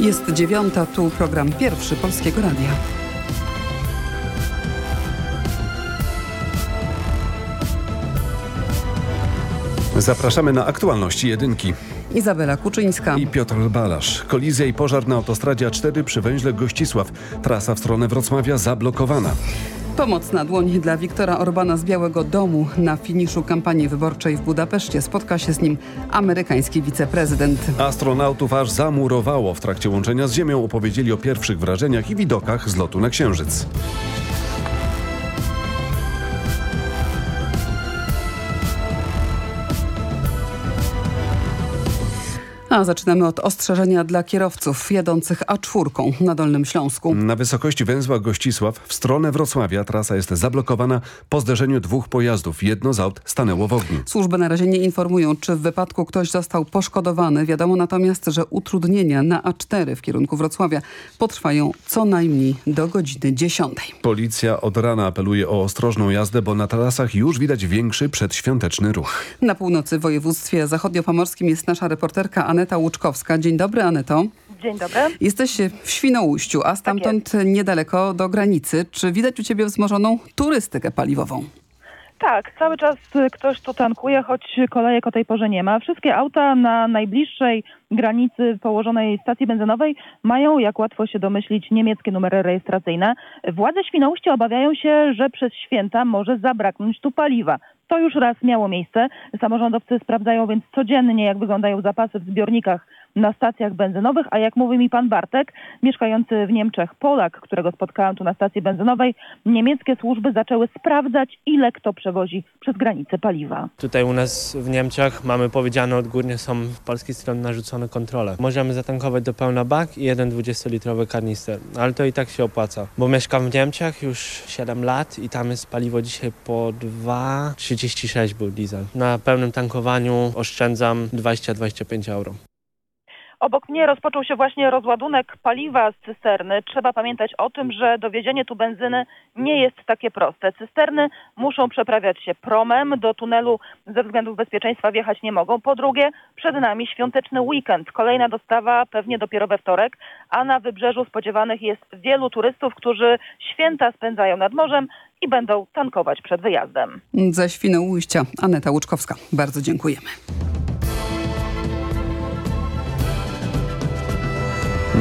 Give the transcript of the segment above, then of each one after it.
Jest dziewiąta, tu program pierwszy Polskiego Radia. Zapraszamy na aktualności jedynki. Izabela Kuczyńska. I Piotr Balasz. Kolizja i pożar na autostradzie A4 przy węźle Gościsław. Trasa w stronę Wrocławia zablokowana. Pomoc na dłoń dla Wiktora Orbana z Białego Domu. Na finiszu kampanii wyborczej w Budapeszcie spotka się z nim amerykański wiceprezydent. Astronautów aż zamurowało. W trakcie łączenia z Ziemią opowiedzieli o pierwszych wrażeniach i widokach z lotu na Księżyc. A zaczynamy od ostrzeżenia dla kierowców jadących A4 na Dolnym Śląsku. Na wysokości węzła Gościsław w stronę Wrocławia trasa jest zablokowana po zderzeniu dwóch pojazdów. Jedno z aut stanęło w ogniu. Służby na razie nie informują, czy w wypadku ktoś został poszkodowany. Wiadomo natomiast, że utrudnienia na A4 w kierunku Wrocławia potrwają co najmniej do godziny 10. Policja od rana apeluje o ostrożną jazdę, bo na trasach już widać większy przedświąteczny ruch. Na północy w województwie zachodniopomorskim jest nasza reporterka Aneta Łuczkowska. Dzień dobry Aneto. Dzień dobry. Jesteś w Świnoujściu, a stamtąd tak niedaleko do granicy. Czy widać u ciebie wzmożoną turystykę paliwową? Tak, cały czas ktoś tu tankuje, choć kolejek o tej porze nie ma. Wszystkie auta na najbliższej granicy położonej stacji benzynowej mają, jak łatwo się domyślić, niemieckie numery rejestracyjne. Władze Świnoujścia obawiają się, że przez święta może zabraknąć tu paliwa. To już raz miało miejsce. Samorządowcy sprawdzają więc codziennie, jak wyglądają zapasy w zbiornikach na stacjach benzynowych, a jak mówi mi pan Bartek, mieszkający w Niemczech Polak, którego spotkałam tu na stacji benzynowej, niemieckie służby zaczęły sprawdzać, ile kto przewozi przez granicę paliwa. Tutaj u nas w Niemczech mamy powiedziane odgórnie, są w polskiej stronie narzucone kontrole. Możemy zatankować do pełna bak i jeden 20-litrowy kanister, ale to i tak się opłaca, bo mieszkam w Niemczech już 7 lat i tam jest paliwo dzisiaj po 2,36 był diesel. Na pełnym tankowaniu oszczędzam 20-25 euro. Obok mnie rozpoczął się właśnie rozładunek paliwa z cysterny. Trzeba pamiętać o tym, że dowiezienie tu benzyny nie jest takie proste. Cysterny muszą przeprawiać się promem, do tunelu ze względów bezpieczeństwa wjechać nie mogą. Po drugie, przed nami świąteczny weekend. Kolejna dostawa pewnie dopiero we wtorek, a na wybrzeżu spodziewanych jest wielu turystów, którzy święta spędzają nad morzem i będą tankować przed wyjazdem. Ze Świnoujścia Aneta Łuczkowska. Bardzo dziękujemy.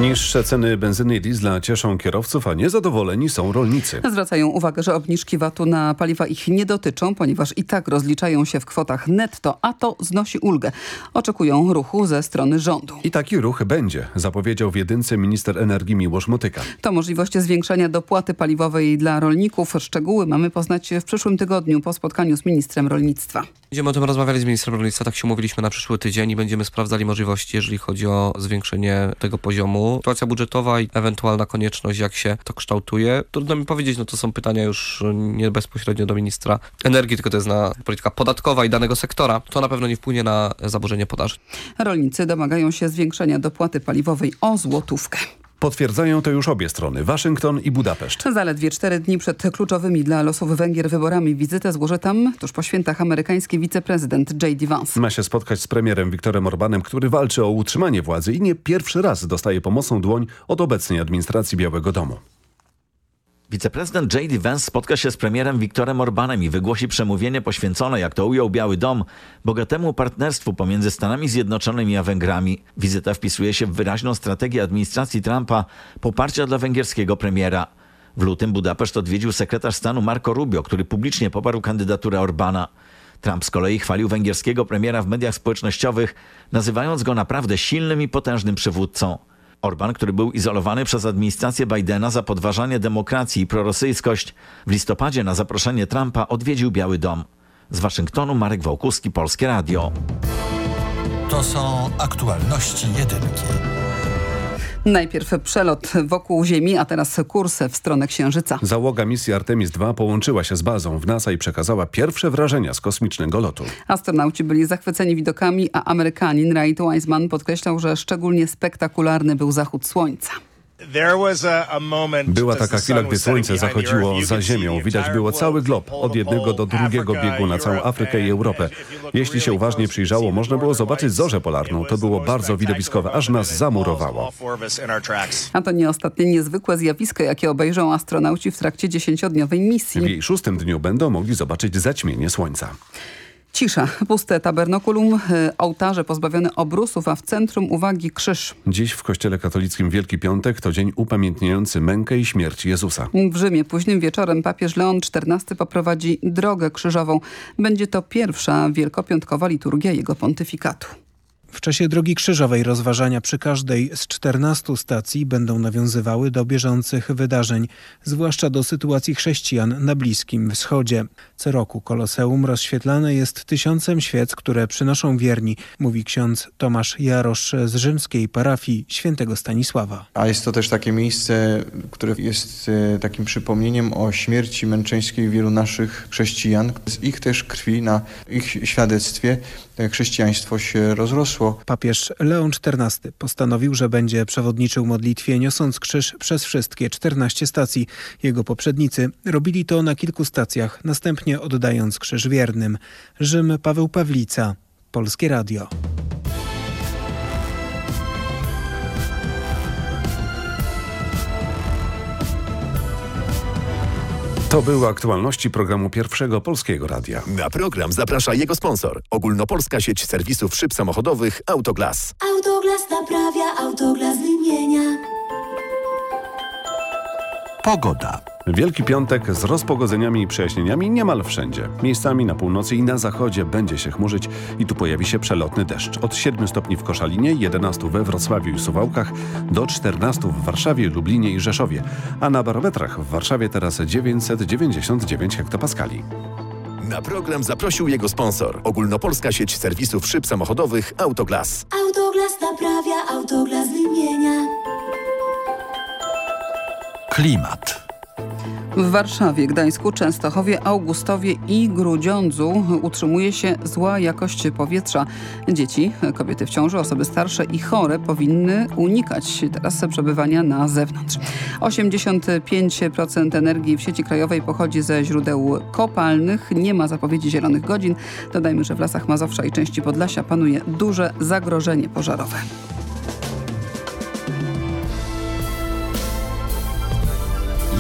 Niższe ceny benzyny i diesla cieszą kierowców, a niezadowoleni są rolnicy. Zwracają uwagę, że obniżki VAT-u na paliwa ich nie dotyczą, ponieważ i tak rozliczają się w kwotach netto, a to znosi ulgę. Oczekują ruchu ze strony rządu. I taki ruch będzie, zapowiedział w jedynce minister energii Miłosz Motyka. To możliwość zwiększenia dopłaty paliwowej dla rolników. Szczegóły mamy poznać w przyszłym tygodniu po spotkaniu z ministrem rolnictwa. Będziemy o tym rozmawiali z ministrem rolnictwa, tak się umówiliśmy na przyszły tydzień i będziemy sprawdzali możliwości, jeżeli chodzi o zwiększenie tego poziomu. Sytuacja budżetowa i ewentualna konieczność, jak się to kształtuje. Trudno mi powiedzieć, no to są pytania już nie bezpośrednio do ministra energii, tylko to jest na polityka podatkowa i danego sektora. To na pewno nie wpłynie na zaburzenie podaży. Rolnicy domagają się zwiększenia dopłaty paliwowej o złotówkę. Potwierdzają to już obie strony, Waszyngton i Budapeszt. Zaledwie cztery dni przed kluczowymi dla losów Węgier wyborami wizytę złoży tam tuż po świętach amerykański wiceprezydent J.D. Vance. Ma się spotkać z premierem Viktorem Orbanem, który walczy o utrzymanie władzy i nie pierwszy raz dostaje pomocną dłoń od obecnej administracji Białego Domu. Wiceprezydent J.D. Vance spotka się z premierem Viktorem Orbanem i wygłosi przemówienie poświęcone, jak to ujął Biały Dom, bogatemu partnerstwu pomiędzy Stanami Zjednoczonymi a Węgrami. Wizyta wpisuje się w wyraźną strategię administracji Trumpa poparcia dla węgierskiego premiera. W lutym Budapeszt odwiedził sekretarz stanu Marco Rubio, który publicznie poparł kandydaturę Orbana. Trump z kolei chwalił węgierskiego premiera w mediach społecznościowych, nazywając go naprawdę silnym i potężnym przywódcą. Orban, który był izolowany przez administrację Bidena za podważanie demokracji i prorosyjskość, w listopadzie na zaproszenie Trumpa odwiedził Biały Dom. Z Waszyngtonu Marek Wałkuski, Polskie Radio. To są aktualności jedynki. Najpierw przelot wokół Ziemi, a teraz kurs w stronę Księżyca. Załoga misji Artemis II połączyła się z bazą w NASA i przekazała pierwsze wrażenia z kosmicznego lotu. Astronauci byli zachwyceni widokami, a Amerykanin Wright Wiseman podkreślał, że szczególnie spektakularny był zachód słońca. Była taka chwila, gdy słońce zachodziło za ziemią. Widać było cały glob, od jednego do drugiego biegu na całą Afrykę i Europę. Jeśli się uważnie przyjrzało, można było zobaczyć zorzę polarną. To było bardzo widowiskowe, aż nas zamurowało. A to nie ostatnie niezwykłe zjawisko, jakie obejrzą astronauci w trakcie dziesięciodniowej W misji. jej szóstym dniu będą mogli zobaczyć zaćmienie słońca. Cisza, puste tabernakulum, y, ołtarze pozbawione obrusów, a w centrum uwagi krzyż. Dziś w Kościele katolickim Wielki Piątek to dzień upamiętniający mękę i śmierć Jezusa. W Rzymie późnym wieczorem papież Leon XIV poprowadzi drogę krzyżową. Będzie to pierwsza wielkopiątkowa liturgia jego pontyfikatu. W czasie drogi krzyżowej rozważania przy każdej z 14 stacji będą nawiązywały do bieżących wydarzeń, zwłaszcza do sytuacji chrześcijan na Bliskim Wschodzie. Co roku koloseum rozświetlane jest tysiącem świec, które przynoszą wierni, mówi ksiądz Tomasz Jarosz z rzymskiej parafii świętego Stanisława. A jest to też takie miejsce, które jest e, takim przypomnieniem o śmierci męczeńskiej wielu naszych chrześcijan. Z ich też krwi, na ich świadectwie chrześcijaństwo się rozrosło. Papież Leon XIV postanowił, że będzie przewodniczył modlitwie niosąc krzyż przez wszystkie 14 stacji. Jego poprzednicy robili to na kilku stacjach, następnie oddając krzyż wiernym. Rzym Paweł Pawlica, Polskie Radio. To były aktualności programu Pierwszego Polskiego Radia. Na program zaprasza jego sponsor. Ogólnopolska sieć serwisów szyb samochodowych Autoglas. Autoglas naprawia, autoglas wymienia. Pogoda. Wielki Piątek z rozpogodzeniami i przejaśnieniami niemal wszędzie. Miejscami na północy i na zachodzie będzie się chmurzyć i tu pojawi się przelotny deszcz. Od 7 stopni w Koszalinie, 11 we Wrocławiu i Suwałkach, do 14 w Warszawie, Lublinie i Rzeszowie. A na barometrach w Warszawie teraz 999 hektopaskali. Na program zaprosił jego sponsor. Ogólnopolska sieć serwisów szyb samochodowych Autoglas. Autoglas naprawia, autoglas wymienia. Klimat. W Warszawie, Gdańsku, Częstochowie, Augustowie i Grudziądzu utrzymuje się zła jakość powietrza. Dzieci, kobiety w ciąży, osoby starsze i chore powinny unikać teraz przebywania na zewnątrz. 85% energii w sieci krajowej pochodzi ze źródeł kopalnych. Nie ma zapowiedzi zielonych godzin. Dodajmy, że w lasach Mazowsza i części Podlasia panuje duże zagrożenie pożarowe.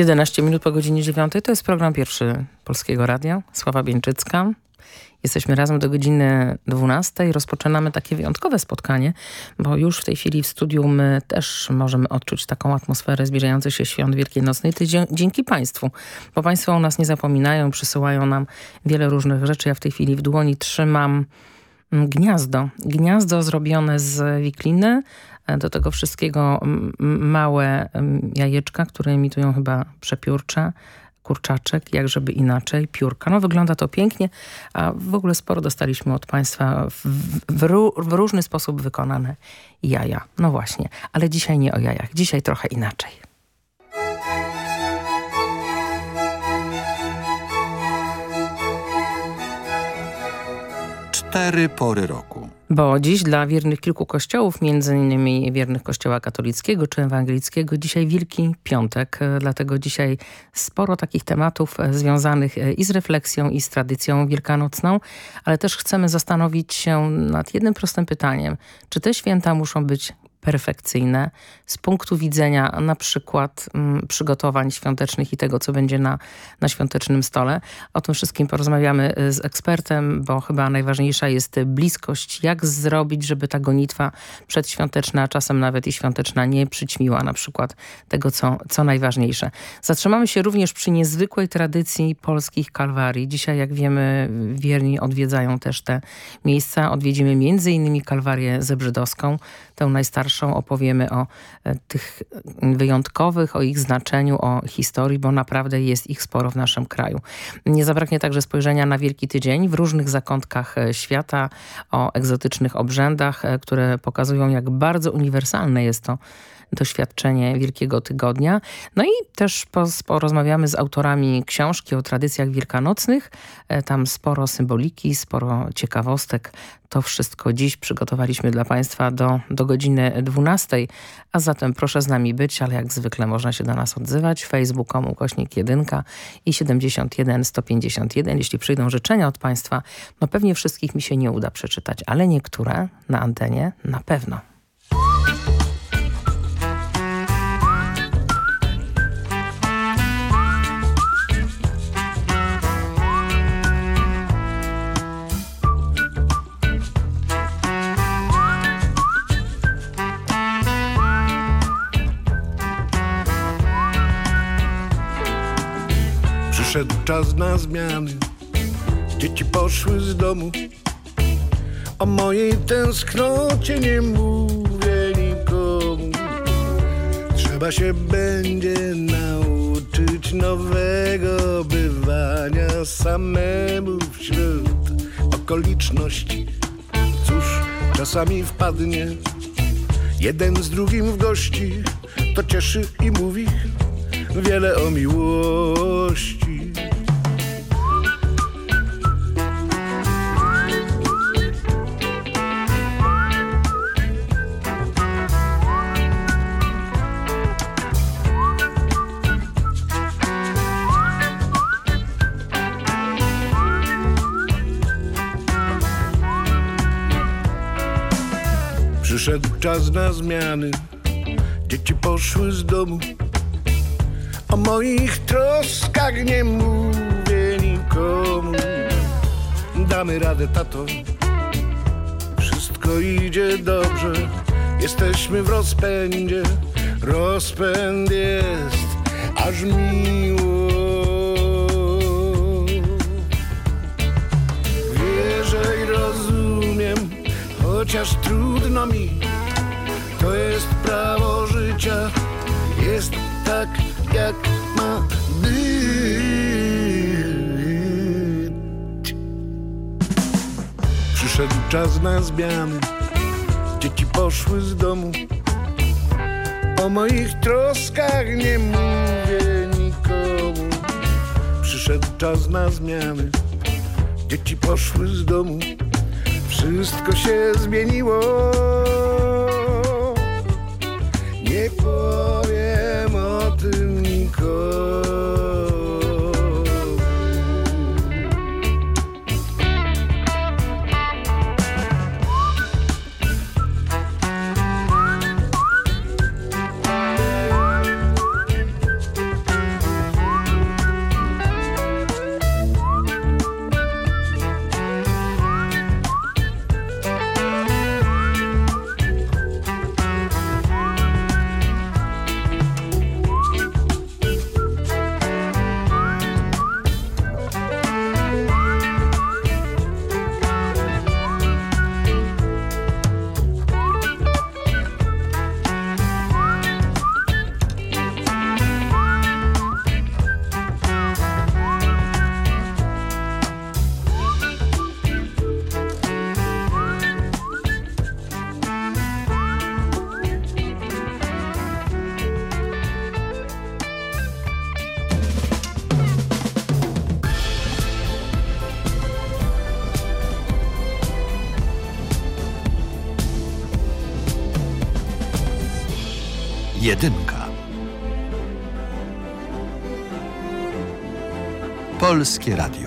11 minut po godzinie 9 to jest program pierwszy Polskiego Radia. Sława Bieńczycka. Jesteśmy razem do godziny 12. Rozpoczynamy takie wyjątkowe spotkanie, bo już w tej chwili w studiu my też możemy odczuć taką atmosferę zbliżających się świąt Wielkiejnocnej. To dzięki Państwu, bo Państwo o nas nie zapominają, przysyłają nam wiele różnych rzeczy. Ja w tej chwili w dłoni trzymam gniazdo. Gniazdo zrobione z wikliny, e, do tego wszystkiego małe jajeczka, które imitują chyba przepiórcze, kurczaczek, jak żeby inaczej, piórka. No wygląda to pięknie, a w ogóle sporo dostaliśmy od Państwa w, w, w różny sposób wykonane jaja. No właśnie, ale dzisiaj nie o jajach, dzisiaj trochę inaczej. Cztery pory roku. Bo dziś dla wiernych kilku kościołów, innymi wiernych kościoła katolickiego czy ewangelickiego, dzisiaj Wielki Piątek. Dlatego dzisiaj sporo takich tematów związanych i z refleksją, i z tradycją wielkanocną, ale też chcemy zastanowić się nad jednym prostym pytaniem. Czy te święta muszą być perfekcyjne z punktu widzenia na przykład mm, przygotowań świątecznych i tego, co będzie na, na świątecznym stole. O tym wszystkim porozmawiamy y, z ekspertem, bo chyba najważniejsza jest bliskość. Jak zrobić, żeby ta gonitwa przedświąteczna, a czasem nawet i świąteczna nie przyćmiła na przykład tego, co, co najważniejsze. Zatrzymamy się również przy niezwykłej tradycji polskich kalwarii. Dzisiaj, jak wiemy, wierni odwiedzają też te miejsca. Odwiedzimy między innymi kalwarię zebrzydowską, tę najstarszą. Opowiemy o e, tych wyjątkowych, o ich znaczeniu, o historii, bo naprawdę jest ich sporo w naszym kraju. Nie zabraknie także spojrzenia na Wielki Tydzień w różnych zakątkach e, świata, o egzotycznych obrzędach, e, które pokazują, jak bardzo uniwersalne jest to doświadczenie Wielkiego Tygodnia. No i też porozmawiamy z autorami książki o tradycjach wielkanocnych. E, Tam sporo symboliki, sporo ciekawostek. To wszystko dziś przygotowaliśmy dla Państwa do, do godziny 12. A zatem proszę z nami być, ale jak zwykle można się do nas odzywać. Facebook.com ukośnik 1 i 71 151. Jeśli przyjdą życzenia od Państwa, no pewnie wszystkich mi się nie uda przeczytać, ale niektóre na antenie na pewno. Przyszedł czas na zmiany, dzieci poszły z domu. O mojej tęsknocie nie mówię nikomu. Trzeba się będzie nauczyć nowego bywania samemu wśród okoliczności. Cóż, czasami wpadnie jeden z drugim w gości, to cieszy i mówi wiele o miłości. Przyszedł czas na zmiany, dzieci poszły z domu. O moich troskach nie mówię nikomu. Damy radę, tato. Wszystko idzie dobrze. Jesteśmy w rozpędzie. Rozpęd jest aż miło. Wierzę i rozumiem, chociaż trudno mi. To jest prawo życia. Jest tak, jak ma być. Przyszedł czas na zmiany, dzieci poszły z domu. O moich troskach nie mówię nikomu. Przyszedł czas na zmiany, dzieci poszły z domu. Wszystko się zmieniło. Polskie Radio.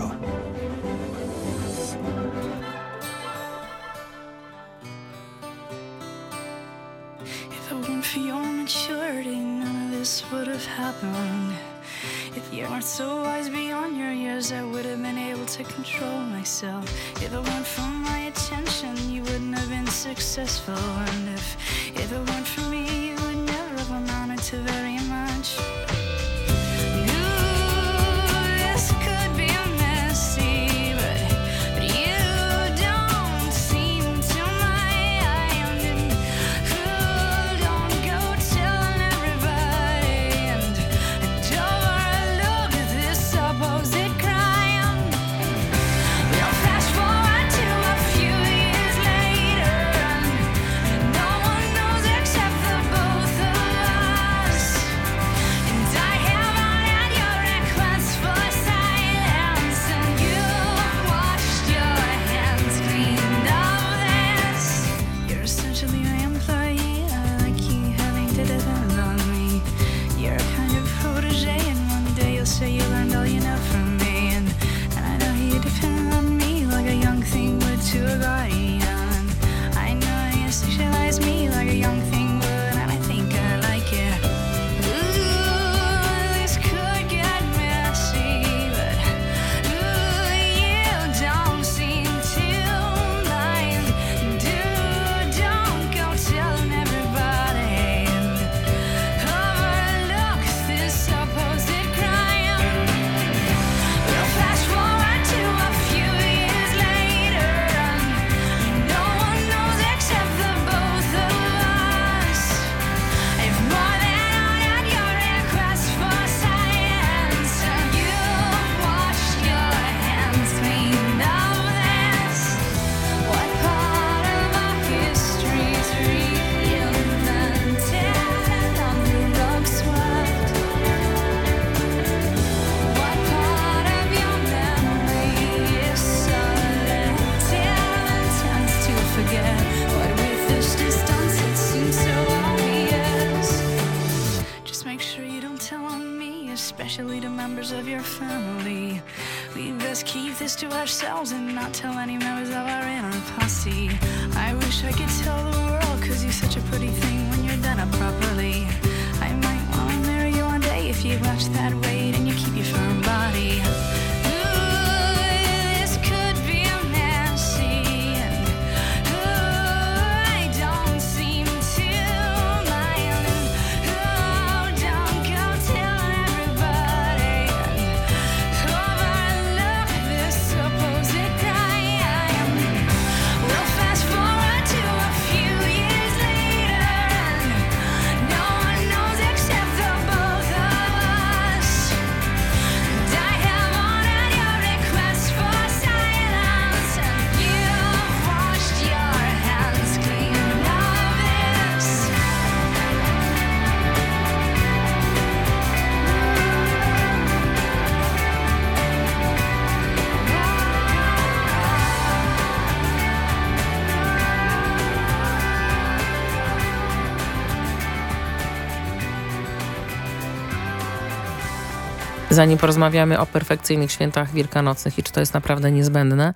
zanim porozmawiamy o perfekcyjnych świętach wielkanocnych i czy to jest naprawdę niezbędne,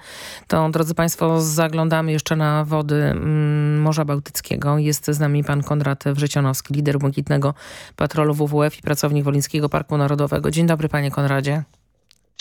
to drodzy Państwo, zaglądamy jeszcze na wody mm, Morza Bałtyckiego. Jest z nami pan Konrad Wrzecionowski, lider Błękitnego Patrolu WWF i pracownik Wolińskiego Parku Narodowego. Dzień dobry, panie Konradzie.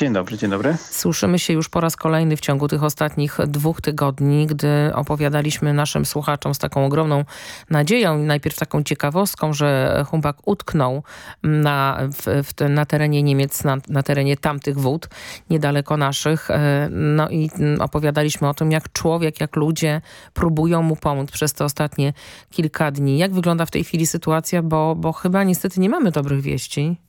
Dzień dobry, dzień dobry. Słyszymy się już po raz kolejny w ciągu tych ostatnich dwóch tygodni, gdy opowiadaliśmy naszym słuchaczom z taką ogromną nadzieją i najpierw taką ciekawostką, że Humbak utknął na, w, w, na terenie Niemiec, na, na, terenie tamtych wód, niedaleko naszych. E, no i opowiadaliśmy o tym, jak człowiek, jak ludzie próbują mu pomóc przez te ostatnie kilka dni. Jak wygląda w tej chwili sytuacja, bo, bo chyba niestety nie mamy dobrych wieści.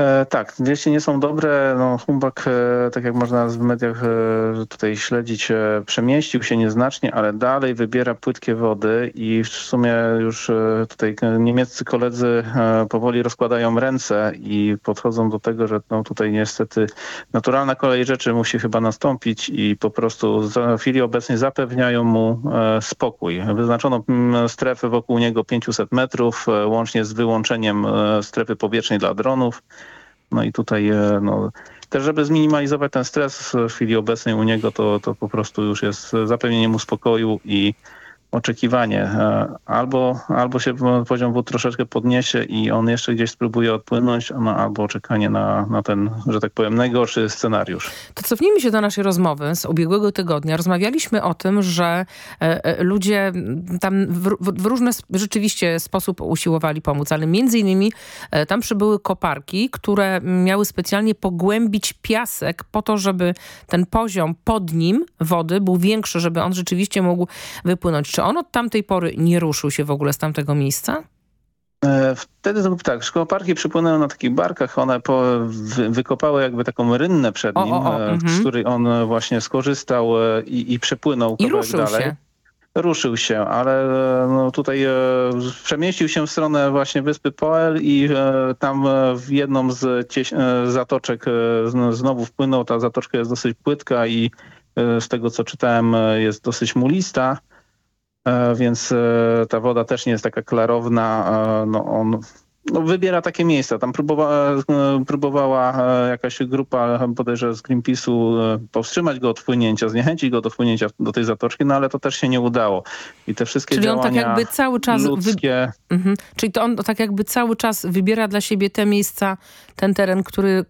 E, tak, wieści nie są dobre. No, Humbak, e, tak jak można w mediach e, tutaj śledzić, e, przemieścił się nieznacznie, ale dalej wybiera płytkie wody i w sumie już e, tutaj niemieccy koledzy e, powoli rozkładają ręce i podchodzą do tego, że no, tutaj niestety naturalna kolej rzeczy musi chyba nastąpić i po prostu w chwili obecnej zapewniają mu spokój. Wyznaczono mm, strefę wokół niego 500 metrów, łącznie z wyłączeniem strefy powietrznej dla dronów. No i tutaj e, no, też, żeby zminimalizować ten stres w chwili obecnej u niego, to, to po prostu już jest zapewnienie mu spokoju i oczekiwanie. E, Albo, albo się poziom wód troszeczkę podniesie i on jeszcze gdzieś spróbuje odpłynąć, no, albo czekanie na, na ten, że tak powiem, najgorszy scenariusz. To cofnijmy się do naszej rozmowy z ubiegłego tygodnia. Rozmawialiśmy o tym, że e, e, ludzie tam w, w, w różny rzeczywiście sposób usiłowali pomóc, ale między innymi e, tam przybyły koparki, które miały specjalnie pogłębić piasek po to, żeby ten poziom pod nim wody był większy, żeby on rzeczywiście mógł wypłynąć. Czy on od tamtej pory nie ruszył się w ogóle z tamtego miejsca? E, Wtedy to tak, szkołoparki przypłynęły na takich barkach, one po, wy, wykopały jakby taką rynnę przed O, nim, o, o, e, mhm. z której on właśnie skorzystał e, i, i przepłynął I ruszył dalej. się. Ruszył się, ale no, tutaj e, przemieścił się w stronę właśnie wyspy Poel i e, tam w jedną z cieś, e, zatoczek zn- znowu wpłynął. Ta zatoczka jest dosyć płytka i z tego co czytałem jest dosyć mulista, więc e, ta woda też nie jest taka klarowna. e, No, on no, wybiera takie miejsca. Tam próbowała, e, próbowała e, jakaś grupa, podejrzewam z Greenpeace'u, e, powstrzymać go od wpłynięcia, zniechęcić go do wpłynięcia do tej zatoczki, no ale to też się nie udało. I te wszystkie Czyli on tak działania jakby cały czas wy- ludzkie... Mhm. Czyli to on tak jakby cały czas wybiera dla siebie te miejsca, ten teren, który,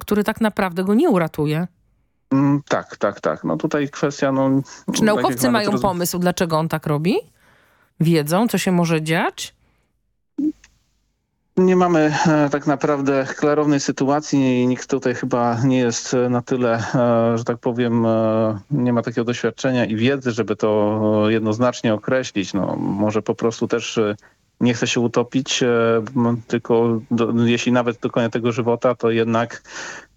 który tak naprawdę go nie uratuje. Mm, tak, tak, tak. No tutaj kwestia... No, Czy naukowcy mają roz- pomysł, dlaczego on tak robi? Wiedzą, co się może dziać? Nie mamy e, tak naprawdę klarownej sytuacji i nikt tutaj chyba nie jest e, na tyle, e, że tak powiem, e, nie ma takiego doświadczenia i wiedzy, żeby to e, jednoznacznie określić. No, może po prostu też e, nie chce się utopić, e, tylko do, jeśli nawet do końca tego żywota, to jednak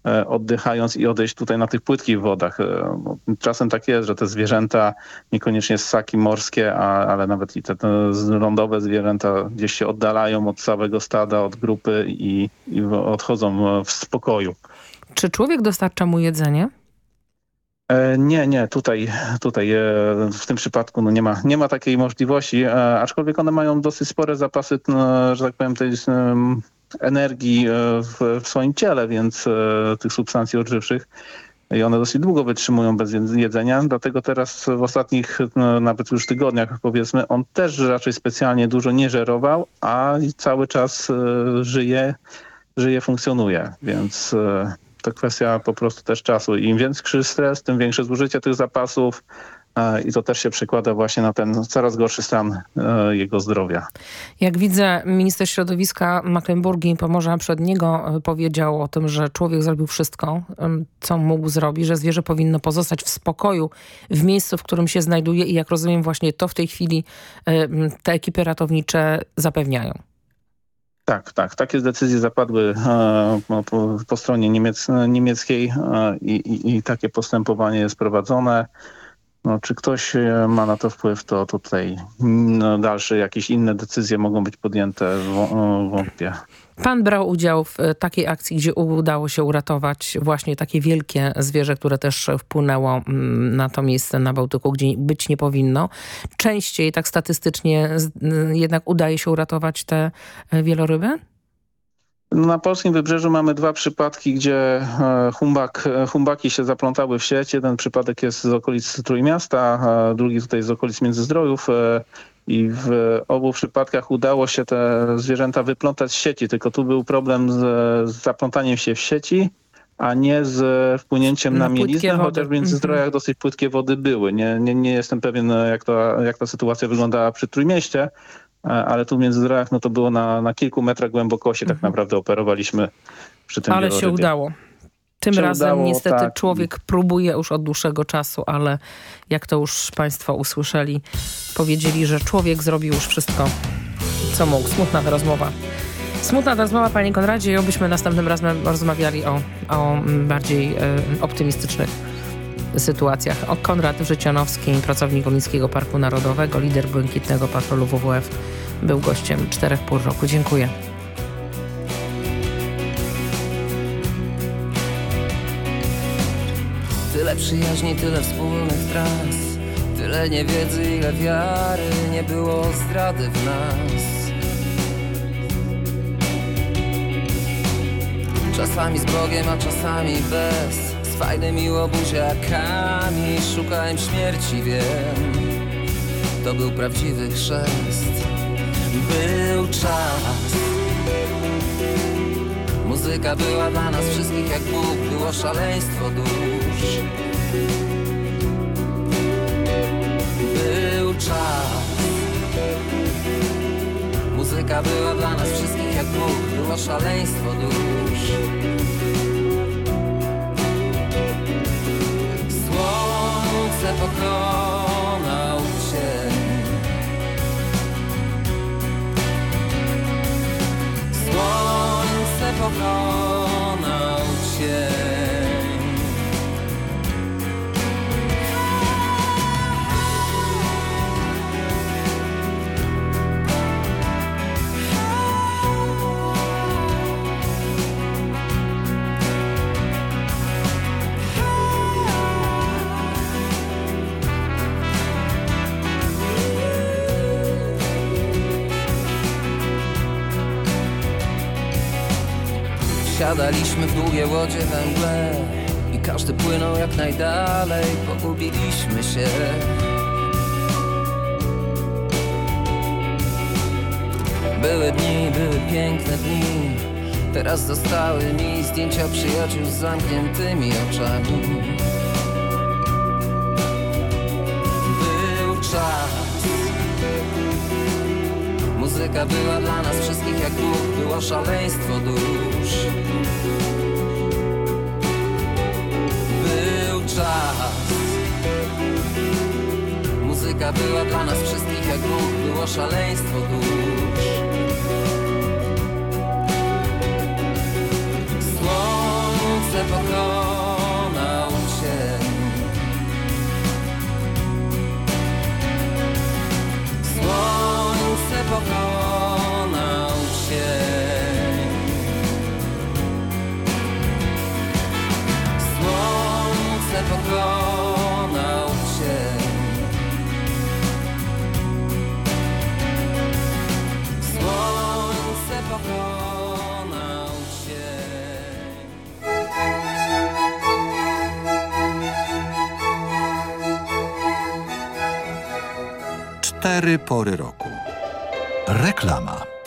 e, oddychając i odejść tutaj na tych płytkich wodach. E, bo Czasem tak jest, że te zwierzęta, niekoniecznie ssaki morskie, a, ale nawet i te, te lądowe zwierzęta gdzieś się oddalają od całego stada, od grupy i, i odchodzą w spokoju. Czy człowiek dostarcza mu jedzenie? E, Nie, nie, tutaj, tutaj e, w tym przypadku no nie, ma, nie ma takiej możliwości, e, aczkolwiek one mają dosyć spore zapasy, że tak powiem, tej energii w, w swoim ciele, więc tych substancji odżywczych. I one dosyć długo wytrzymują bez jed- jedzenia, dlatego teraz w ostatnich nawet już tygodniach powiedzmy, on też raczej specjalnie dużo nie żerował, a cały czas żyje, żyje, funkcjonuje, więc to kwestia po prostu też czasu. Im większy stres, tym większe zużycie tych zapasów e, i to też się przekłada właśnie na ten coraz gorszy stan e, jego zdrowia. Jak widzę, minister środowiska Mecklenburgii, Pomorza Przedniego e, powiedział o tym, że człowiek zrobił wszystko, co mógł zrobić, że zwierzę powinno pozostać w spokoju w miejscu, w którym się znajduje i jak rozumiem właśnie to w tej chwili te ekipy ratownicze zapewniają. Tak, tak. Takie decyzje zapadły e, po- stronie niemiec, niemieckiej e, i, i, i takie postępowanie jest prowadzone. No, czy ktoś e, ma na to wpływ, to tutaj no, dalsze jakieś inne decyzje mogą być podjęte, wą- e, wątpię. Pan brał udział w e, takiej akcji, gdzie udało się uratować właśnie takie wielkie zwierzę, które też wpłynęło mm, na to miejsce na Bałtyku, gdzie być nie powinno. Częściej tak statystycznie jednak udaje się uratować te e, wieloryby? No, Na polskim wybrzeżu mamy dwa przypadki, gdzie e, humbak, humbaki się zaplątały w sieć. Jeden przypadek jest z okolic Trójmiasta, a drugi tutaj z okolic Międzyzdrojów. I w obu przypadkach udało się te zwierzęta wyplątać z sieci, tylko tu był problem z, z zaplątaniem się w sieci, a nie z wpłynięciem Na na, mieliznę, chociaż w Międzyzdrojach dosyć płytkie wody były. Nie, nie, nie jestem pewien, jak, to, jak ta sytuacja wyglądała przy Trójmieście, ale tu w Międzyzdrojach no to było na, na kilku metrach głębokości tak naprawdę operowaliśmy przy tym Mhm. Ale się udało. Tym Się razem udało, niestety tak. człowiek próbuje już od dłuższego czasu, ale jak to już państwo usłyszeli, powiedzieli, że człowiek zrobił już wszystko, co mógł. Smutna ta rozmowa. Smutna ta rozmowa, panie Konradzie, i obyśmy następnym razem rozmawiali o, o bardziej e, optymistycznych sytuacjach. O Konrad Wrzecionowski, pracownik Górnickiego Parku Narodowego, lider Błękitnego Patrolu WWF, był gościem czterech pół roku. Dziękuję. Tyle przyjaźni, tyle wspólnych tras. Tyle niewiedzy, ile wiary. Nie było zdrady w nas. Czasami z Bogiem, a czasami bez. Z fajnymi łobuziakami Szukałem śmierci, wiem. To był prawdziwy chrzest. Był czas Muzyka była dla nas wszystkich jak Bóg Było szaleństwo dusz. Był czas. Muzyka była dla nas wszystkich jak Bóg Było szaleństwo dusz. Słońce pokonał Słońce pokonał Wsiadaliśmy w długie łodzie we mgle I każdy płynął jak najdalej Pogubiliśmy się. Były dni, były piękne dni Teraz zostały mi zdjęcia przyjaciół z zamkniętymi oczami Muzyka była dla nas wszystkich jak Bóg Było szaleństwo dusz. Był czas. Muzyka była dla nas wszystkich jak Bóg Było szaleństwo dusz. Słońce pokonał cień Słońce pokonał pokonał cień Słońce pokonał cień Cztery pory roku. Reklama.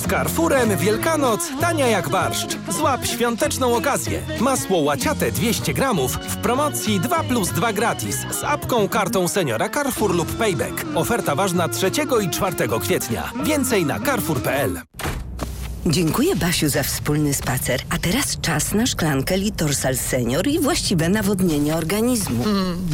Z Carrefourem Wielkanoc tania jak barszcz. Złap świąteczną okazję. Masło łaciate 200 gramów w promocji 2 plus 2 gratis z apką, kartą seniora Carrefour lub Payback. Oferta ważna 3 i 4 kwietnia. Więcej na carrefour.pl. Dziękuję Basiu za wspólny spacer. A teraz czas na szklankę Litorsal Senior i właściwe nawodnienie organizmu.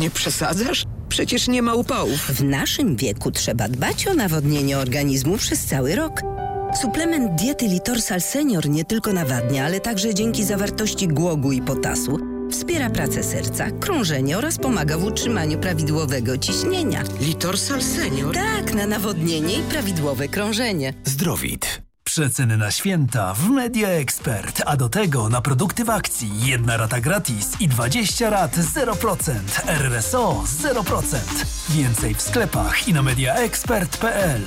nie przesadzasz? Przecież nie ma upałów. W naszym wieku trzeba dbać o nawodnienie organizmu przez cały rok. Suplement diety Litorsal Senior nie tylko nawadnia, ale także dzięki zawartości głogu i potasu wspiera pracę serca, krążenie oraz pomaga w utrzymaniu prawidłowego ciśnienia. Litorsal Senior? Tak, na nawodnienie i prawidłowe krążenie. Zdrowit. Najniższe ceny na święta w Media Expert, a do tego na produkty w akcji. Jedna rata gratis i 20 rat 0%. RSO 0%. Więcej w sklepach i na mediaexpert.pl.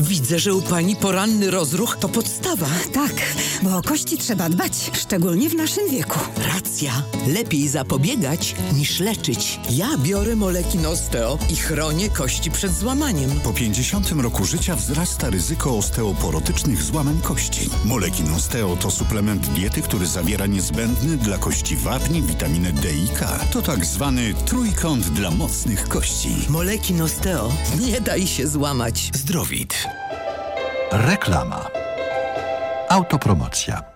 Widzę, że u pani poranny rozruch to podstawa. Tak, bo o kości trzeba dbać, szczególnie w naszym wieku. Racja. Lepiej zapobiegać niż leczyć. Ja biorę moleki Nosteo i chronię kości przed złamaniem. Po 50 roku życia wzrasta ryzyko osteoporotycznych złamań kości. Moleki Osteo to suplement diety, który zawiera niezbędny dla kości wapni, witaminę D i K. To tak zwany trójkąt dla mocnych kości. Moleki Nosteo. Nie daj się złamać. Zdrowit. Reklama. Autopromocja.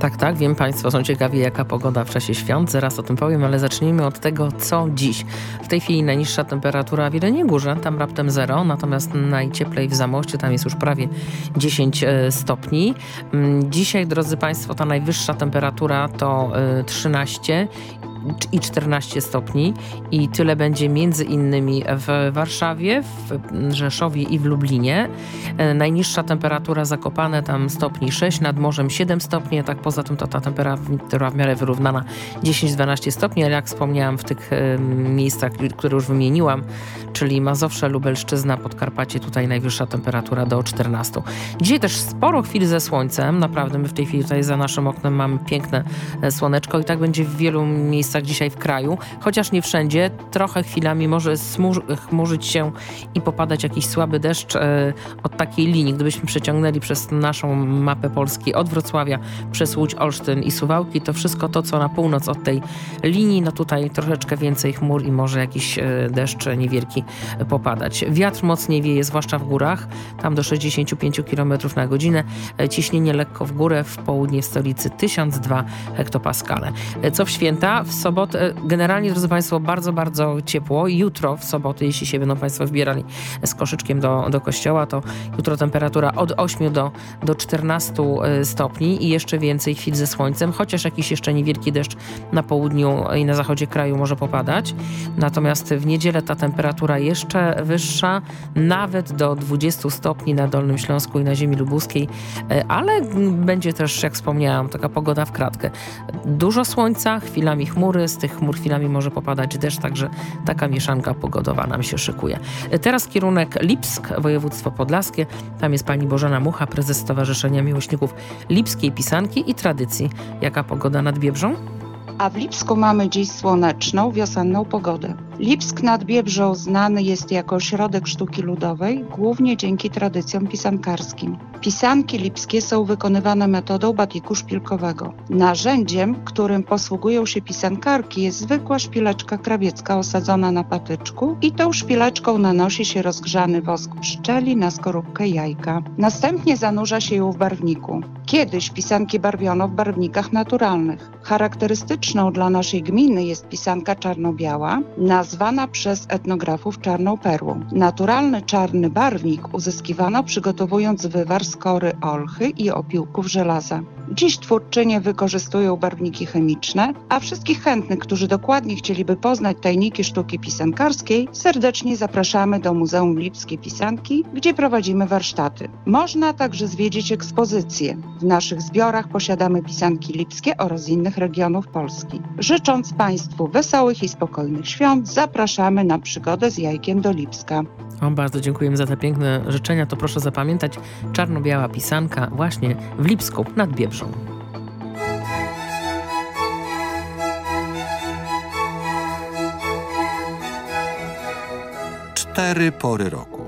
Tak, tak, wiem, Państwo są ciekawi, jaka pogoda w czasie świąt, zaraz o tym powiem, ale zacznijmy od tego, co dziś. W tej chwili najniższa temperatura w Jeleniej Górze, tam raptem zero, natomiast najcieplej w Zamościu, tam jest już prawie 10 e, stopni. Mm, Dzisiaj, drodzy Państwo, ta najwyższa temperatura to e, 13 i 14 stopni i tyle będzie między innymi w Warszawie, w Rzeszowie i w Lublinie. E, Najniższa temperatura Zakopane tam stopni 6, nad morzem 7 stopni, tak poza tym to ta temperatura w miarę wyrównana 10-12 stopni, ale jak wspomniałam w tych miejscach, które już wymieniłam, czyli Mazowsze, Lubelszczyzna, Podkarpacie, tutaj najwyższa temperatura do 14. Dzisiaj też sporo chwil ze słońcem, naprawdę my w tej chwili tutaj za naszym oknem mamy piękne e, słoneczko i tak będzie w wielu miejscach dzisiaj w kraju, chociaż nie wszędzie. Trochę chwilami może chmurzyć się i popadać jakiś słaby deszcz e, od takiej linii. Gdybyśmy przeciągnęli przez naszą mapę Polski od Wrocławia przez Łódź, Olsztyn i Suwałki, to wszystko to, co na północ od tej linii, no tutaj troszeczkę więcej chmur i może jakiś e, deszcz niewielki popadać. Wiatr mocniej wieje, zwłaszcza w górach, tam do 65 km na godzinę. E, Ciśnienie lekko w górę, w południe stolicy 1002 hektopaskale. E, Co w święta? W sobotę, generalnie, drodzy Państwo, bardzo, bardzo ciepło. Jutro w sobotę, jeśli się będą Państwo wbierali z koszyczkiem do, do kościoła, to jutro temperatura od 8 do, do 14 stopni i jeszcze więcej chwil ze słońcem, chociaż jakiś jeszcze niewielki deszcz na południu i na zachodzie kraju może popadać. Natomiast w niedzielę ta temperatura jeszcze wyższa, nawet do 20 stopni na Dolnym Śląsku i na ziemi lubuskiej, E, ale będzie też, jak wspomniałam, taka pogoda w kratkę. Dużo słońca, chwilami chmury, z tych chmur chwilami może popadać deszcz, także taka mieszanka pogodowa nam się szykuje. Teraz kierunek Lipsk, województwo podlaskie. Tam jest pani Bożena Mucha, prezes Stowarzyszenia Miłośników Lipskiej Pisanki i Tradycji. Jaka pogoda nad Biebrzą? A w Lipsku mamy dziś słoneczną, wiosenną pogodę. Lipsk nad Biebrzą znany jest jako ośrodek sztuki ludowej, głównie dzięki tradycjom pisankarskim. Pisanki lipskie są wykonywane metodą batiku szpilkowego. Narzędziem, którym posługują się pisankarki jest zwykła szpileczka krawiecka osadzona na patyczku i tą szpileczką nanosi się rozgrzany wosk pszczeli na skorupkę jajka. Następnie zanurza się ją w barwniku. Kiedyś pisanki barwiono w barwnikach naturalnych. Charakterystyczną dla naszej gminy jest pisanka czarno-biała, nazwana przez etnografów czarną perłą. Naturalny czarny barwnik uzyskiwano przygotowując wywar z kory olchy i opiłków żelaza. Dziś twórczynie wykorzystują barwniki chemiczne, a wszystkich chętnych, którzy dokładnie chcieliby poznać tajniki sztuki pisankarskiej, serdecznie zapraszamy do Muzeum Lipskiej Pisanki, gdzie prowadzimy warsztaty. Można także zwiedzić ekspozycje. W naszych zbiorach posiadamy pisanki lipskie oraz innych regionów Polski. Życząc Państwu wesołych i spokojnych świąt, zapraszamy na przygodę z jajkiem do Lipska. O, bardzo dziękujemy za te piękne życzenia. To proszę zapamiętać, czarno-biała pisanka właśnie w Lipsku nad Biebrzą. Cztery pory roku.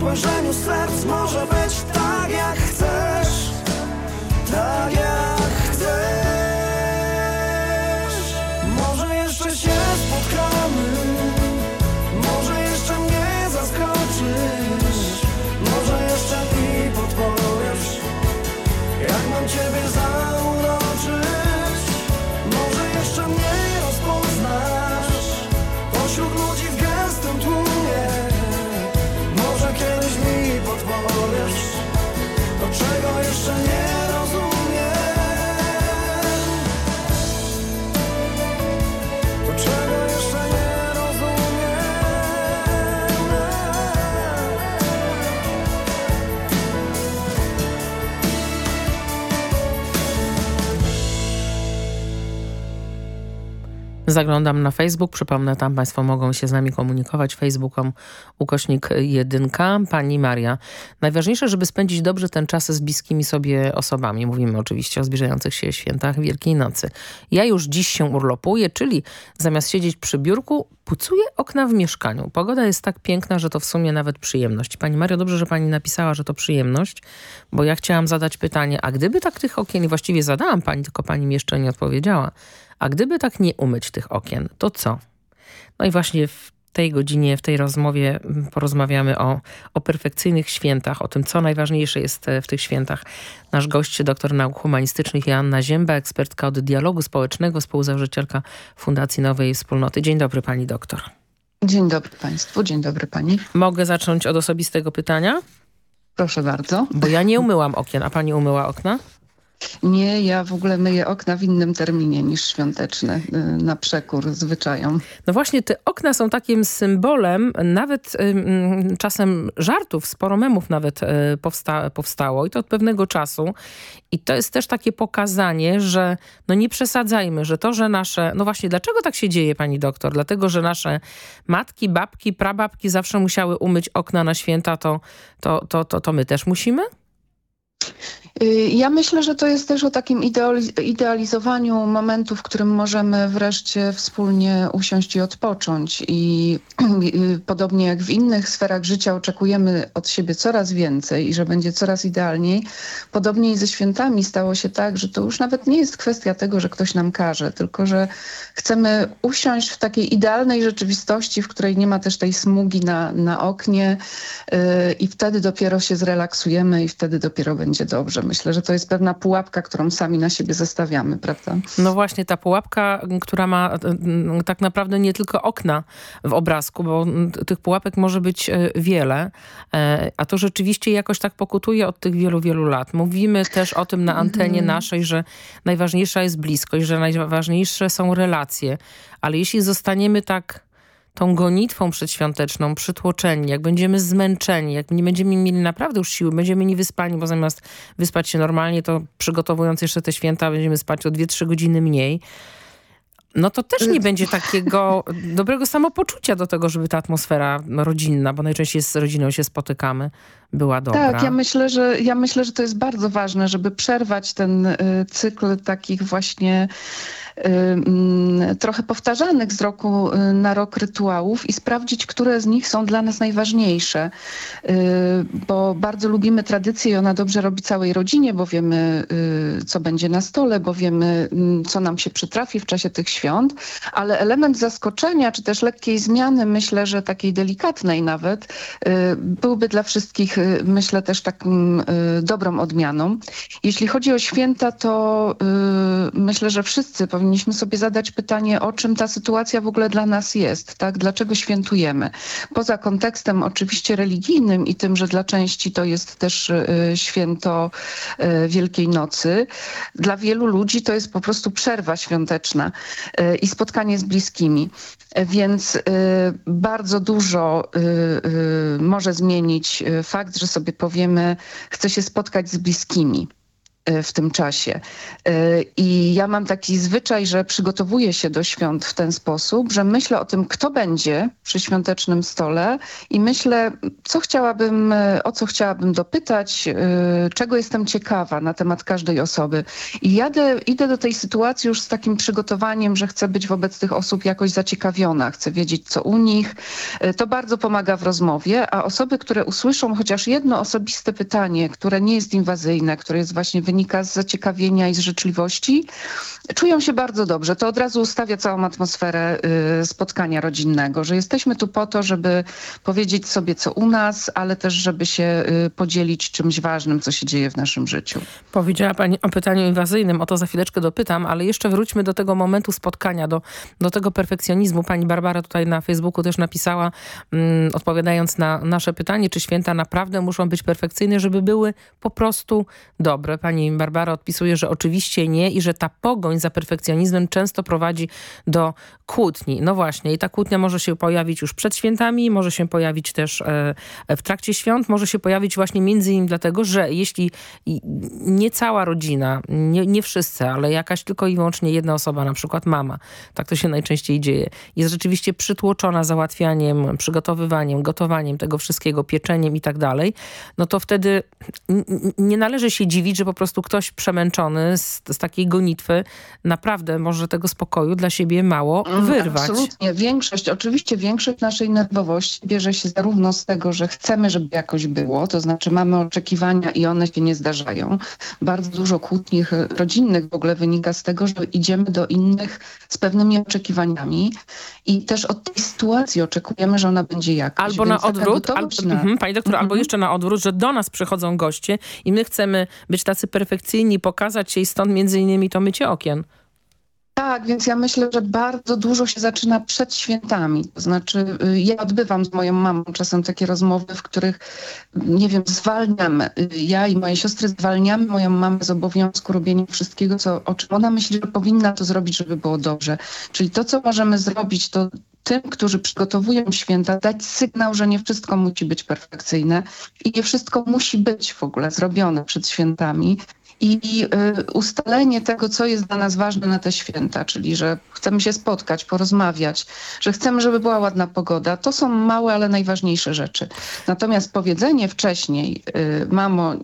Spojrzeniu serc może być tak jak chcesz. Tak jak Zaglądam na Facebook, przypomnę, tam Państwo mogą się z nami komunikować. Facebookom ukośnik jedynka. Pani Maria, najważniejsze, żeby spędzić dobrze ten czas z bliskimi sobie osobami. Mówimy oczywiście o zbliżających się świętach Wielkiej Nocy. Ja już dziś się urlopuję, czyli zamiast siedzieć przy biurku, pucuję okna w mieszkaniu. Pogoda jest tak piękna, że to w sumie nawet przyjemność. Pani Mario, dobrze, że Pani napisała, że to przyjemność, bo ja chciałam zadać pytanie, a gdyby tak tych okien, właściwie zadałam Pani, tylko Pani mi jeszcze nie odpowiedziała, a gdyby tak nie umyć tych okien, to co? No i właśnie w tej godzinie, w tej rozmowie mm, porozmawiamy o, o perfekcyjnych świętach, o tym, co najważniejsze jest e, w tych świętach. Nasz gość, doktor nauk humanistycznych Joanna Zięba, ekspertka od dialogu społecznego, współzałożycielka Fundacji Nowej Wspólnoty. Dzień dobry pani doktor. Dzień dobry Państwu, dzień dobry Pani. Mogę zacząć od osobistego pytania? Proszę bardzo. Bo ja nie umyłam okien, a pani umyła okna? Nie, ja w ogóle myję okna w innym terminie niż świąteczne, y, na przekór zwyczajom. No właśnie te okna są takim symbolem nawet ym, czasem żartów, sporo memów nawet y, powsta powstało i to od pewnego czasu. I to jest też takie pokazanie, że no nie przesadzajmy, że to, że nasze... No właśnie, dlaczego tak się dzieje, pani doktor? Dlatego, że nasze matki, babki, prababki zawsze musiały umyć okna na święta, to, to, to, to, to my też musimy? Y, Ja myślę, że to jest też o takim ideali- idealizowaniu momentu, w którym możemy wreszcie wspólnie usiąść i odpocząć. I y, podobnie jak w innych sferach życia oczekujemy od siebie coraz więcej i że będzie coraz idealniej, podobnie i ze świętami stało się tak, że to już nawet nie jest kwestia tego, że ktoś nam każe, tylko że chcemy usiąść w takiej idealnej rzeczywistości, w której nie ma też tej smugi na, na oknie y, i wtedy dopiero się zrelaksujemy i wtedy dopiero będzie dobrze. Myślę, że to jest pewna pułapka, którą sami na siebie zestawiamy, prawda? No właśnie, ta pułapka, która ma mm, tak naprawdę nie tylko okna w obrazku, bo tych pułapek może być e, wiele, e, a to rzeczywiście jakoś tak pokutuje od tych wielu, wielu lat. Mówimy też o tym na antenie Mhm. naszej, że najważniejsza jest bliskość, że najważniejsze są relacje, ale jeśli zostaniemy tak tą gonitwą przedświąteczną, przytłoczeni, jak będziemy zmęczeni, jak nie będziemy mieli naprawdę już siły, będziemy niewyspani, bo zamiast wyspać się normalnie, to przygotowując jeszcze te święta, będziemy spać o 2-3 godziny mniej. No to też nie będzie takiego dobrego samopoczucia do tego, żeby ta atmosfera rodzinna, bo najczęściej z rodziną się spotykamy, była dobra. Tak, ja myślę, że, ja myślę, że to jest bardzo ważne, żeby przerwać ten y, cykl takich właśnie y, trochę powtarzanych z roku y, na rok rytuałów i sprawdzić, które z nich są dla nas najważniejsze. Bo bardzo lubimy tradycję i ona dobrze robi całej rodzinie, bo wiemy, co będzie na stole, bo wiemy, co nam się przytrafi w czasie tych świąt, ale element zaskoczenia, czy też lekkiej zmiany, myślę, że takiej delikatnej nawet, byłby dla wszystkich myślę też taką y, dobrą odmianą. Jeśli chodzi o święta, to y, myślę, że wszyscy powinniśmy sobie zadać pytanie, o czym ta sytuacja w ogóle dla nas jest, tak? Dlaczego świętujemy? Poza kontekstem oczywiście religijnym i tym, że dla części to jest też święto Wielkiej Nocy, dla wielu ludzi to jest po prostu przerwa świąteczna i spotkanie z bliskimi. Więc bardzo dużo może zmienić fakt, że sobie powiemy, chcę się spotkać z bliskimi. E, w tym czasie. E, I ja mam taki zwyczaj, że przygotowuję się do świąt w ten sposób, że myślę o tym, kto będzie przy świątecznym stole i myślę, co chciałabym, e, o co chciałabym dopytać, czego jestem ciekawa na temat każdej osoby. I jadę, idę do tej sytuacji już z takim przygotowaniem, że chcę być wobec tych osób jakoś zaciekawiona, chcę wiedzieć, co u nich. To bardzo pomaga w rozmowie, a osoby, które usłyszą chociaż jedno osobiste pytanie, które nie jest inwazyjne, które jest właśnie wynika z zaciekawienia i z życzliwości, czują się bardzo dobrze. To od razu ustawia całą atmosferę y, spotkania rodzinnego, że jesteśmy tu po to, żeby powiedzieć sobie, co u nas, ale też, żeby się y, podzielić czymś ważnym, co się dzieje w naszym życiu. Powiedziała Pani o pytaniu inwazyjnym, o to za chwileczkę dopytam, ale jeszcze wróćmy do tego momentu spotkania, do, do tego perfekcjonizmu. Pani Barbara tutaj na Facebooku też napisała, mm, odpowiadając na nasze pytanie, czy święta naprawdę muszą być perfekcyjne, żeby były po prostu dobre. Pani pani Barbara odpisuje, że oczywiście nie i że ta pogoń za perfekcjonizmem często prowadzi do kłótni. No właśnie i ta kłótnia może się pojawić już przed świętami, może się pojawić też e, w trakcie świąt, może się pojawić właśnie między innymi dlatego, że jeśli nie cała rodzina, nie, nie wszyscy, ale jakaś tylko i wyłącznie jedna osoba, na przykład mama, tak to się najczęściej dzieje, jest rzeczywiście przytłoczona załatwianiem, przygotowywaniem, gotowaniem tego wszystkiego, pieczeniem i tak dalej, no to wtedy nie należy się dziwić, że po prostu prostu ktoś przemęczony z, z takiej gonitwy naprawdę może tego spokoju dla siebie mało mm, wyrwać. Absolutnie. Większość, oczywiście większość naszej nerwowości bierze się zarówno z tego, że chcemy, żeby jakoś było, to znaczy mamy oczekiwania i one się nie zdarzają. Bardzo dużo kłótni rodzinnych w ogóle wynika z tego, że idziemy do innych z pewnymi oczekiwaniami i też od tej sytuacji oczekujemy, że ona będzie jakaś. Albo na odwrót, albo, na... Mhm, pani doktor, albo mhm. jeszcze na odwrót, że do nas przychodzą goście i my chcemy być tacy perfekcyjni, pokazać się i stąd między innymi to mycie okien. Tak, więc ja myślę, że bardzo dużo się zaczyna przed świętami. To znaczy, y, ja odbywam z moją mamą czasem takie rozmowy, w których, nie wiem, zwalniamy. Ja i moje siostry zwalniamy moją mamę z obowiązku robienia wszystkiego, co, o czym ona myśli, że powinna to zrobić, żeby było dobrze. Czyli to, co możemy zrobić, to tym, którzy przygotowują święta, dać sygnał, że nie wszystko musi być perfekcyjne i nie wszystko musi być w ogóle zrobione przed świętami. I y, ustalenie tego, co jest dla nas ważne na te święta, czyli że chcemy się spotkać, porozmawiać, że chcemy, żeby była ładna pogoda, to są małe, ale najważniejsze rzeczy. Natomiast powiedzenie wcześniej, y, mamo,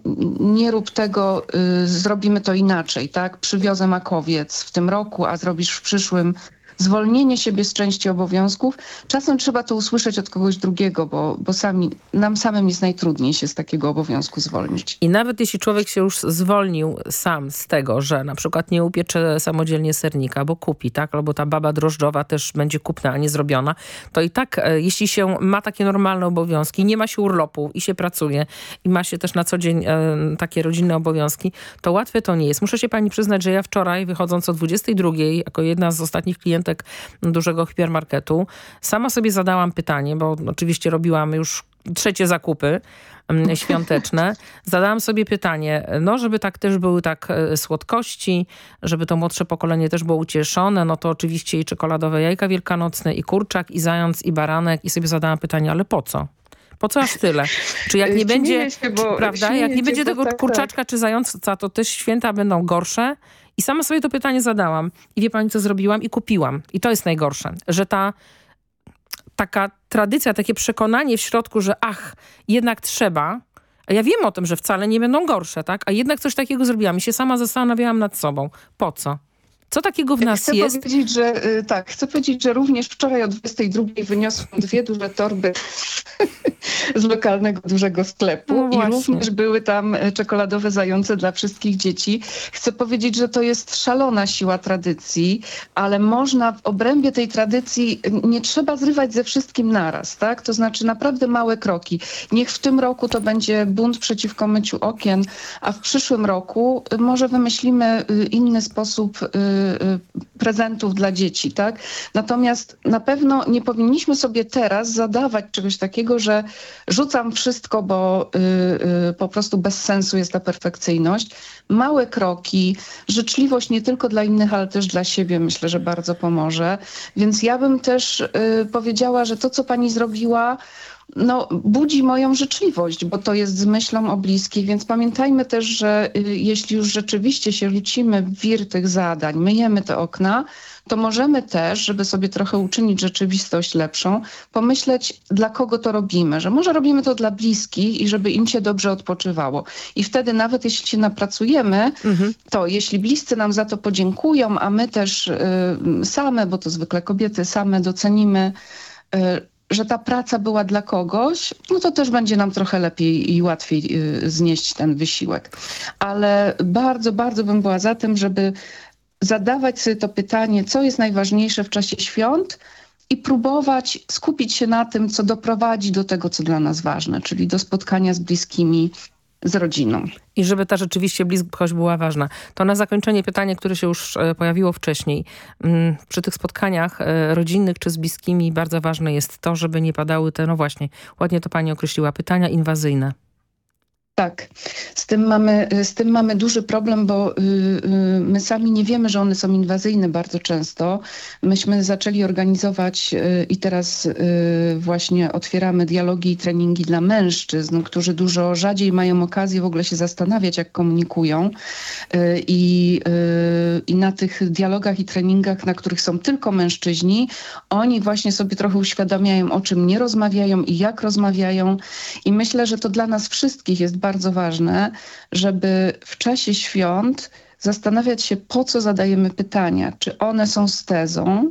nie rób tego, y, zrobimy to inaczej, tak? Przywiozę makowiec w tym roku, a zrobisz w przyszłym, zwolnienie siebie z części obowiązków. Czasem trzeba to usłyszeć od kogoś drugiego, bo, bo sami, nam samym jest najtrudniej się z takiego obowiązku zwolnić. I nawet jeśli człowiek się już zwolnił sam z tego, że na przykład nie upiecze samodzielnie sernika, bo kupi, tak? Albo ta baba drożdżowa też będzie kupna, a nie zrobiona, to i tak, e, jeśli się ma takie normalne obowiązki, nie ma się urlopu i się pracuje i ma się też na co dzień e, takie rodzinne obowiązki, to łatwe to nie jest. Muszę się pani przyznać, że ja wczoraj wychodząc o 22 jako jedna z ostatnich klientów klientek dużego hipermarketu. Sama sobie zadałam pytanie, bo oczywiście robiłam już trzecie zakupy mm, świąteczne. Zadałam sobie pytanie, no żeby tak też były tak e, słodkości, żeby to młodsze pokolenie też było ucieszone, no to oczywiście i czekoladowe jajka wielkanocne, i kurczak, i zając, i baranek. I sobie zadałam pytanie, ale po co? Po co aż tyle? Czy jak nie będzie, się, bo, prawda, jak nie będzie tego tak, tak, kurczaczka czy zająca, to też święta będą gorsze i sama sobie to pytanie zadałam. I wie pani, co zrobiłam? I kupiłam. I to jest najgorsze, że ta taka tradycja, takie przekonanie w środku, że ach, jednak trzeba, A ja wiem o tym, że wcale nie będą gorsze, tak? A jednak coś takiego zrobiłam i się sama zastanawiałam nad sobą. Po co? Co takiego w nas chcę jest? Powiedzieć, że, y, tak, chcę powiedzieć, że również wczoraj o 22 wyniosłam dwie duże torby z lokalnego dużego sklepu No i również były tam e, czekoladowe zające dla wszystkich dzieci. Chcę powiedzieć, że to jest szalona siła tradycji, ale można w obrębie tej tradycji nie trzeba zrywać ze wszystkim naraz, tak? To znaczy naprawdę małe kroki. Niech w tym roku to będzie bunt przeciwko myciu okien, a w przyszłym roku y, może wymyślimy y, inny sposób y, y, prezentów dla dzieci, tak? Natomiast na pewno nie powinniśmy sobie teraz zadawać czegoś takiego, że rzucam wszystko, bo y, y, po prostu bez sensu jest ta perfekcyjność. Małe kroki, życzliwość nie tylko dla innych, ale też dla siebie myślę, że bardzo pomoże. Więc ja bym też y, powiedziała, że to, co pani zrobiła, no, budzi moją życzliwość, bo to jest z myślą o bliskich, więc pamiętajmy też, że y, jeśli już rzeczywiście się rzucimy w wir tych zadań, myjemy te okna, to możemy też, żeby sobie trochę uczynić rzeczywistość lepszą, pomyśleć, dla kogo to robimy, że może robimy to dla bliskich i żeby im się dobrze odpoczywało. I wtedy nawet jeśli się napracujemy, to jeśli bliscy nam za to podziękują, a my też y, same, bo to zwykle kobiety same docenimy, y, że ta praca była dla kogoś, no to też będzie nam trochę lepiej i łatwiej y, znieść ten wysiłek. Ale bardzo, bardzo bym była za tym, żeby zadawać sobie to pytanie, co jest najważniejsze w czasie świąt i próbować skupić się na tym, co doprowadzi do tego, co dla nas ważne, czyli do spotkania z bliskimi, z rodziną. I żeby ta rzeczywiście bliskość była ważna. To na zakończenie pytanie, które się już e, pojawiło wcześniej. Mm, Przy tych spotkaniach e, rodzinnych czy z bliskimi bardzo ważne jest to, żeby nie padały te, no właśnie, ładnie to pani określiła, pytania inwazyjne. Tak, z tym mamy, z tym mamy duży problem, bo y, y, my sami nie wiemy, że one są inwazyjne bardzo często. Myśmy zaczęli organizować y, i teraz właśnie otwieramy dialogi i treningi dla mężczyzn, którzy dużo rzadziej mają okazję w ogóle się zastanawiać, jak komunikują. I, I na tych dialogach i treningach, na których są tylko mężczyźni, oni właśnie sobie trochę uświadamiają, o czym nie rozmawiają i jak rozmawiają. I myślę, że to dla nas wszystkich jest bardzo ważne, żeby w czasie świąt zastanawiać się, po co zadajemy pytania. Czy one są z tezą,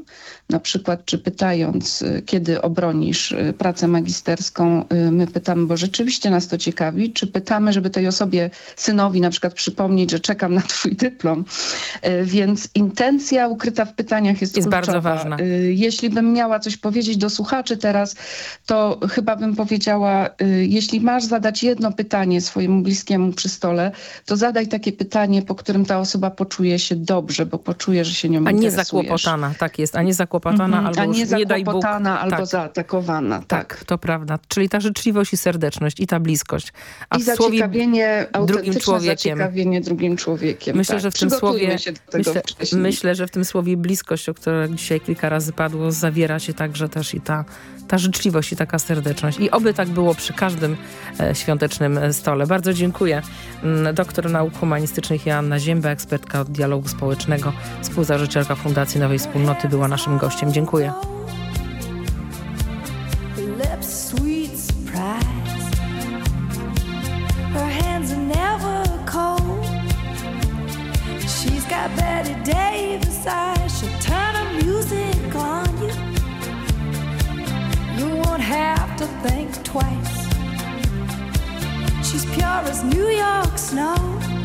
na przykład czy pytając, y, kiedy obronisz y, pracę magisterską, y, my pytamy, bo rzeczywiście nas to ciekawi, czy pytamy, żeby tej osobie, synowi na przykład przypomnieć, że czekam na twój dyplom. Więc intencja ukryta w pytaniach jest, Jest kluczowa. bardzo ważna. Jeśli bym miała coś powiedzieć do słuchaczy teraz, to chyba bym powiedziała, jeśli masz zadać jedno pytanie swojemu bliskiemu przy stole, to zadaj takie pytanie, po którym ta osoba poczuje się dobrze, bo poczuje, że się nią A nie zakłopotana, tak jest, a nie zakłopotana Mhm, albo a nie nie daj Bóg. albo tak. zaatakowana. Tak. Tak, to prawda. Czyli ta życzliwość i serdeczność i ta bliskość. A I zaciekawienie, drugim człowiekiem. zaciekawienie drugim człowiekiem. Myślę, tak. że w tym słowie się do tego myślę, myślę, że w tym słowie bliskość, o której dzisiaj kilka razy padło, zawiera się także też i ta, ta życzliwość i taka serdeczność. I oby tak było przy każdym e, świątecznym stole. Bardzo dziękuję. Mm, Doktor nauk humanistycznych Joanna Ekspertka od dialogu społecznego, współzałożycielka Fundacji Nowej Wspólnoty była naszym gościem. Dziękuję. got. She'll turn music on you. You won't have to think twice. She's pure as New York snow.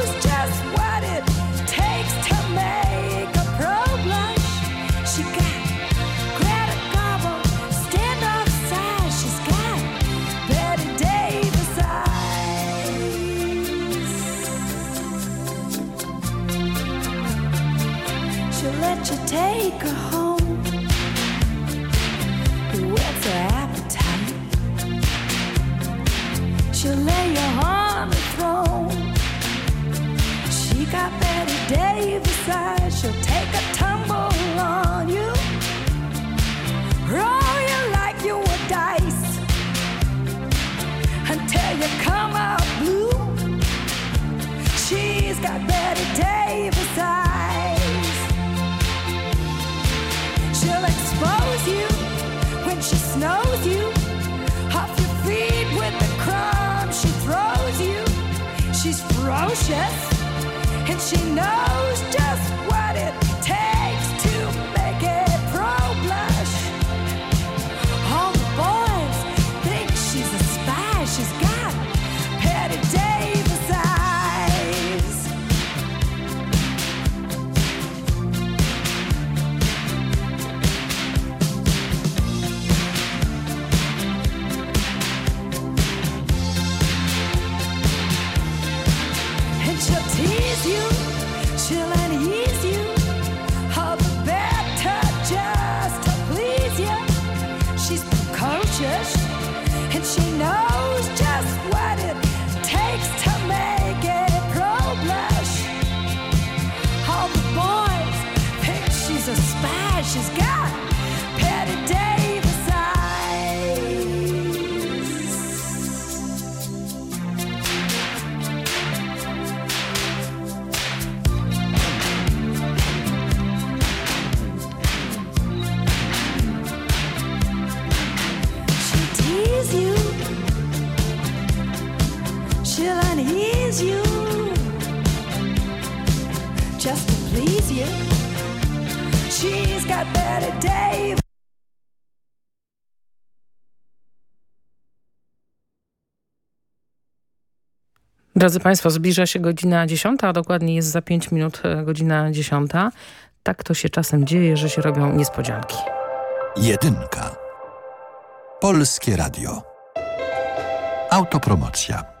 Drodzy Państwo, zbliża się godzina 10, a dokładnie jest za 5 minut e, godzina 10. Tak to się czasem dzieje, że się robią niespodzianki. Jedynka. Polskie Radio. Autopromocja.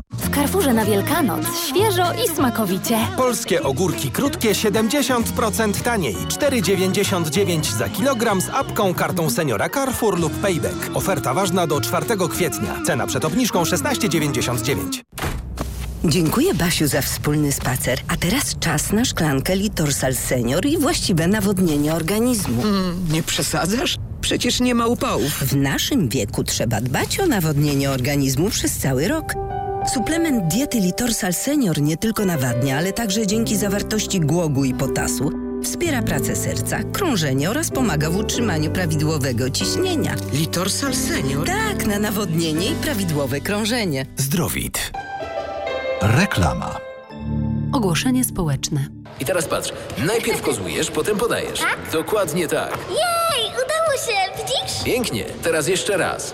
W Carrefourze na Wielkanoc świeżo i smakowicie. Polskie ogórki krótkie 70% taniej. 4,99 za kilogram z apką, kartą seniora Carrefour lub Payback. Oferta ważna do 4 kwietnia. Cena przed obniżką 16,99. Dziękuję Basiu za wspólny spacer. A teraz czas na szklankę Litorsal Senior i właściwe nawodnienie organizmu. nie przesadzasz? Przecież nie ma upałów. W naszym wieku trzeba dbać o nawodnienie organizmu przez cały rok. Suplement diety Litorsal Senior nie tylko nawadnia, ale także dzięki zawartości głogu i potasu wspiera pracę serca, krążenie oraz pomaga w utrzymaniu prawidłowego ciśnienia. Litorsal Senior? Tak, na nawodnienie i prawidłowe krążenie. Zdrowit. Reklama. Ogłoszenie społeczne. I teraz patrz, najpierw kozujesz, potem podajesz. Dokładnie tak. Jej, udało się, widzisz? Pięknie, teraz jeszcze raz.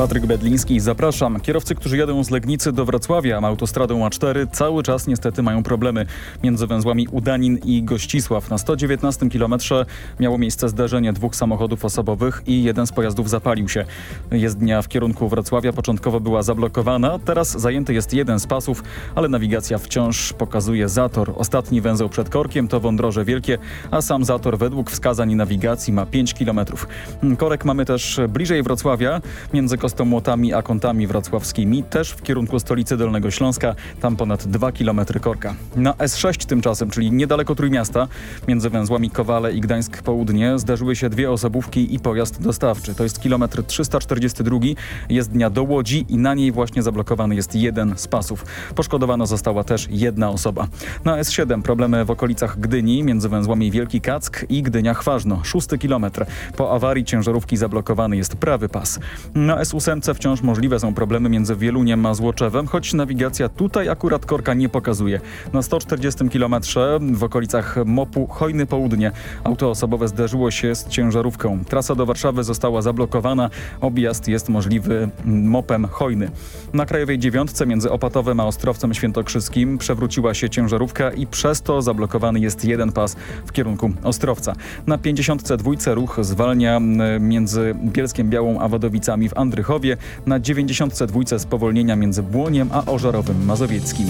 Patryk Bedliński, zapraszam. Kierowcy, którzy jadą z Legnicy do Wrocławia autostradą A4 cały czas niestety mają problemy między węzłami Udanin i Gościsław. Na 119 km miało miejsce zdarzenie dwóch samochodów osobowych i jeden z pojazdów zapalił się. Jezdnia w kierunku Wrocławia początkowo była zablokowana, teraz zajęty jest jeden z pasów, ale nawigacja wciąż pokazuje zator. Ostatni węzeł przed Korkiem to Wądroże Wielkie, a sam zator według wskazań nawigacji ma 5 km. Korek mamy też bliżej Wrocławia, między Kostomłotami a kątami wrocławskimi, też w kierunku stolicy Dolnego Śląska, tam ponad 2 km korka. Na S6 tymczasem, czyli niedaleko Trójmiasta, między węzłami Kowale i Gdańsk Południe, zdarzyły się dwie osobówki i pojazd dostawczy. To jest kilometr 342, jest dnia do Łodzi i na niej właśnie zablokowany jest jeden z pasów. Poszkodowana została też jedna osoba. Na S7 problemy w okolicach Gdyni, między węzłami Wielki Kack i Gdynia Chważno, szósty kilometr. Po awarii ciężarówki zablokowany jest prawy pas. Na S8 ósemce wciąż możliwe są problemy między Wieluniem a Złoczewem, choć nawigacja tutaj akurat korka nie pokazuje. Na 140 km w okolicach Mopu Hojny Południe auto osobowe zderzyło się z ciężarówką. Trasa do Warszawy została zablokowana, objazd jest możliwy Mopem Hojny. Na Krajowej Dziewiątce między Opatowem a Ostrowcem Świętokrzyskim przewróciła się ciężarówka i przez to zablokowany jest jeden pas w kierunku Ostrowca. Na 52 ruch zwalnia między Bielskiem Białą a Wadowicami w Andrychowie na 92 spowolnienia między Błoniem a Ożarowym Mazowieckim.